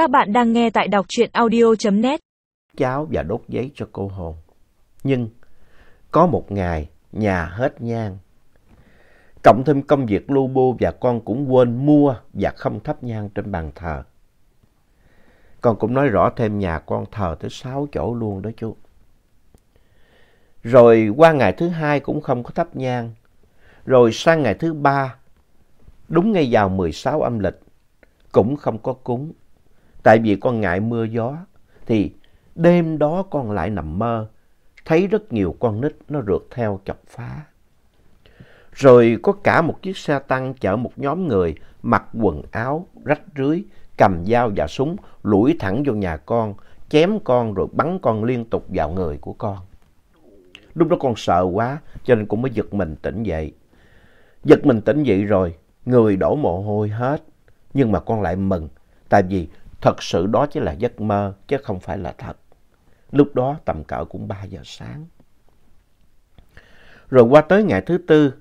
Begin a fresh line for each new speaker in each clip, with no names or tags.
Các bạn đang nghe tại đọc truyện audio.net
cháo và đốt giấy cho cô hồn. Nhưng có một ngày nhà hết nhang. Cộng thêm công việc lu bu và con cũng quên mua và không thắp nhang trên bàn thờ. Con cũng nói rõ thêm nhà con thờ tới sáu chỗ luôn đó chú. Rồi qua ngày thứ hai cũng không có thắp nhang. Rồi sang ngày thứ ba, đúng ngay vào 16 âm lịch, cũng không có cúng. Tại vì con ngại mưa gió, thì đêm đó con lại nằm mơ, thấy rất nhiều con nít nó rượt theo chọc phá. Rồi có cả một chiếc xe tăng chở một nhóm người mặc quần áo, rách rưới, cầm dao và súng, lủi thẳng vô nhà con, chém con rồi bắn con liên tục vào người của con. Lúc đó con sợ quá, cho nên cũng mới giật mình tỉnh dậy. Giật mình tỉnh dậy rồi, người đổ mồ hôi hết. Nhưng mà con lại mừng, tại vì thật sự đó chỉ là giấc mơ, chứ không phải là thật. Lúc đó tầm cỡ cũng 3 giờ sáng. Rồi qua tới ngày thứ tư,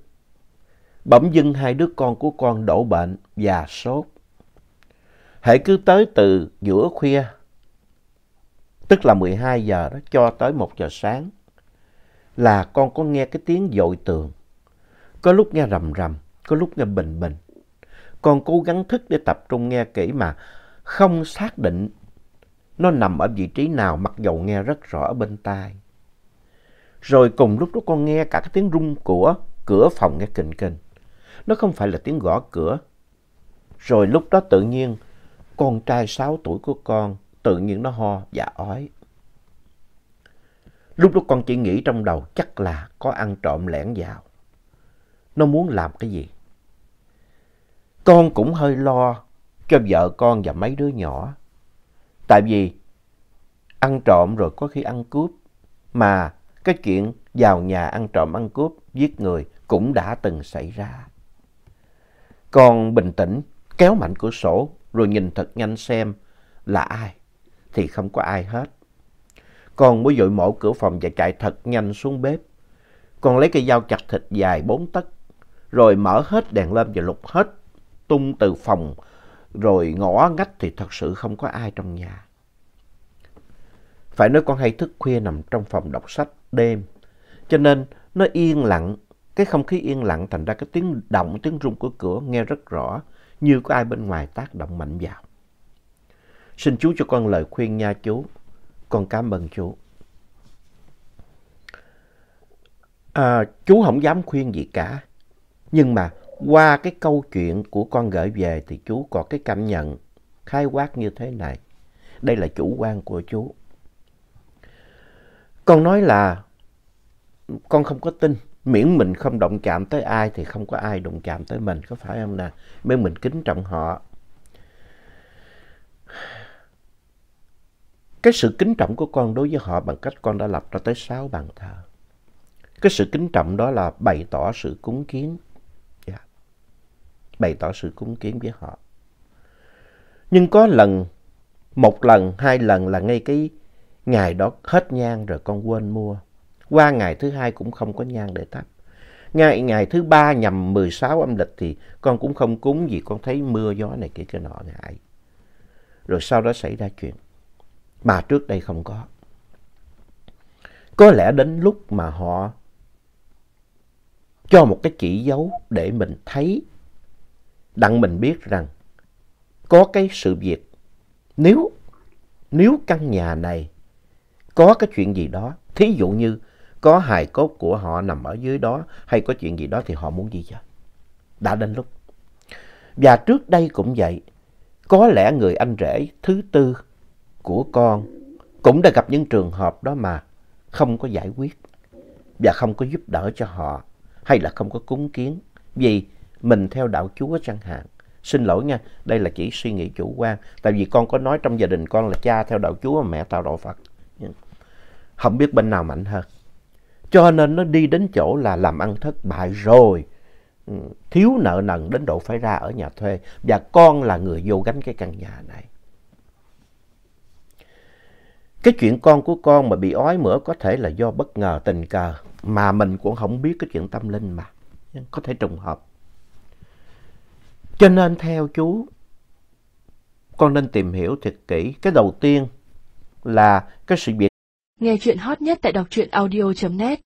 bỗng dưng hai đứa con của con đổ bệnh và sốt. Hãy cứ tới từ giữa khuya, tức là 12 giờ đó, cho tới 1 giờ sáng, là con có nghe cái tiếng dội tường. Có lúc nghe rầm rầm, có lúc nghe bình bình. Con cố gắng thức để tập trung nghe kỹ mà không xác định nó nằm ở vị trí nào, mặc dầu nghe rất rõ ở bên tai. Rồi cùng lúc đó con nghe cả cái tiếng rung của cửa phòng nghe kình kình. Nó không phải là tiếng gõ cửa. Rồi lúc đó tự nhiên con trai 6 tuổi của con tự nhiên nó ho và ói. Lúc đó con chỉ nghĩ trong đầu chắc là có ăn trộm lẻn vào. Nó muốn làm cái gì? Con cũng hơi lo cho vợ con và mấy đứa nhỏ. Tại vì ăn trộm rồi có khi ăn cướp. Mà cái chuyện vào nhà ăn trộm ăn cướp giết người cũng đã từng xảy ra. Con bình tĩnh, kéo mạnh cửa sổ, rồi nhìn thật nhanh xem là ai. Thì không có ai hết. Con mới dội mổ cửa phòng và chạy thật nhanh xuống bếp. Con lấy cây dao chặt thịt dài bốn tấc, rồi mở hết đèn lên và lục hết tung từ phòng rồi ngõ ngách thì thật sự không có ai trong nhà. Phải nói con hay thức khuya nằm trong phòng đọc sách đêm. Cho nên nó yên lặng, cái không khí yên lặng thành ra cái tiếng động, tiếng rung của cửa nghe rất rõ, như có ai bên ngoài tác động mạnh vào. Xin chú cho con lời khuyên nha chú. Con cảm ơn chú. À, chú không dám khuyên gì cả. Nhưng mà qua cái câu chuyện của con gửi về thì chú có cái cảm nhận khai quát như thế này. Đây là chủ quan của chú. Con nói là con không có tin. Miễn mình không động chạm tới ai thì không có ai động chạm tới mình. Có phải không nè? Miễn mình kính trọng họ. Cái sự kính trọng của con đối với họ bằng cách con đã lập ra tới sáu bàn thờ. Cái sự kính trọng đó là bày tỏ sự cúng kiến bày tỏ sự cúng kiến với họ. Nhưng có lần, một lần, hai lần là ngay cái ngày đó hết nhang rồi con quên mua. Qua ngày thứ hai cũng không có nhang để thắp. Ngày, ngày thứ ba nhằm 16 âm lịch thì con cũng không cúng vì con thấy mưa gió này kia cái nọ ngại. Rồi sau đó xảy ra chuyện. Mà trước đây không có. Có lẽ đến lúc mà họ cho một cái chỉ dấu để mình thấy đặng mình biết rằng có cái sự việc nếu nếu căn nhà này có cái chuyện gì đó, thí dụ như có hài cốt của họ nằm ở dưới đó hay có chuyện gì đó thì họ muốn gì vậy? đã đến lúc và trước đây cũng vậy, có lẽ người anh rể thứ tư của con cũng đã gặp những trường hợp đó mà không có giải quyết và không có giúp đỡ cho họ hay là không có cúng kiến vì mình theo đạo Chúa chẳng hạn. Xin lỗi nha, đây là chỉ suy nghĩ chủ quan. Tại vì con có nói trong gia đình con là cha theo đạo Chúa mà mẹ tạo đạo Phật. Không biết bên nào mạnh hơn. Cho nên nó đi đến chỗ là làm ăn thất bại rồi. Ừ, thiếu nợ nần đến độ phải ra ở nhà thuê. Và con là người vô gánh cái căn nhà này. Cái chuyện con của con mà bị ói mửa có thể là do bất ngờ tình cờ. Mà mình cũng không biết cái chuyện tâm linh mà. Có thể trùng hợp. Cho nên theo chú, con nên tìm hiểu thật kỹ. Cái đầu tiên là cái sự việc
Nghe chuyện hot nhất tại đọc truyện audio.net